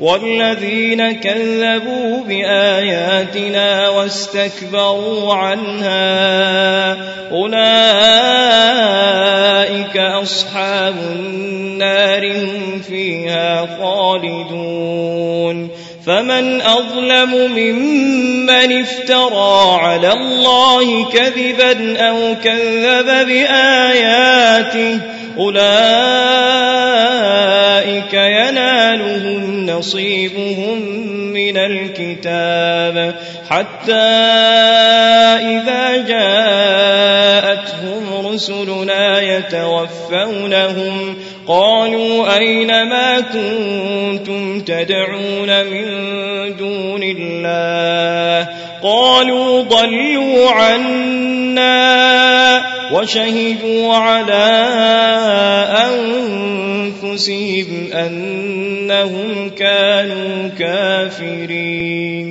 والذين كذبوا بآياتنا واستكبروا عنها أولئك أصحاب النار فيها خالدون فمن أظلم ممن افترى على الله كذبا أو كذب بآياته أولئك نصيبهم من الكتاب حتى إذا جاءتهم رسلنا يتوفونهم قالوا أين ما كنتم تدعون من دون الله قالوا ضلوا عنا وشهدوا على أنفسهم أنهم كانوا كافرين.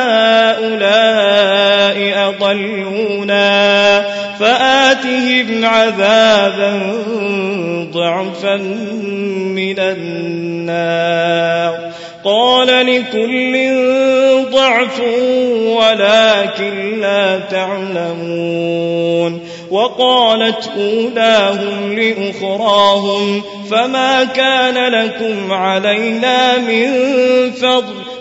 هؤلاء أضلونا فآتهم عذابا ضعفا من النار. قال لكل ضعف ولكن لا تعلمون. وقالت أولاهم لأخراهم فما كان لكم علينا من فضل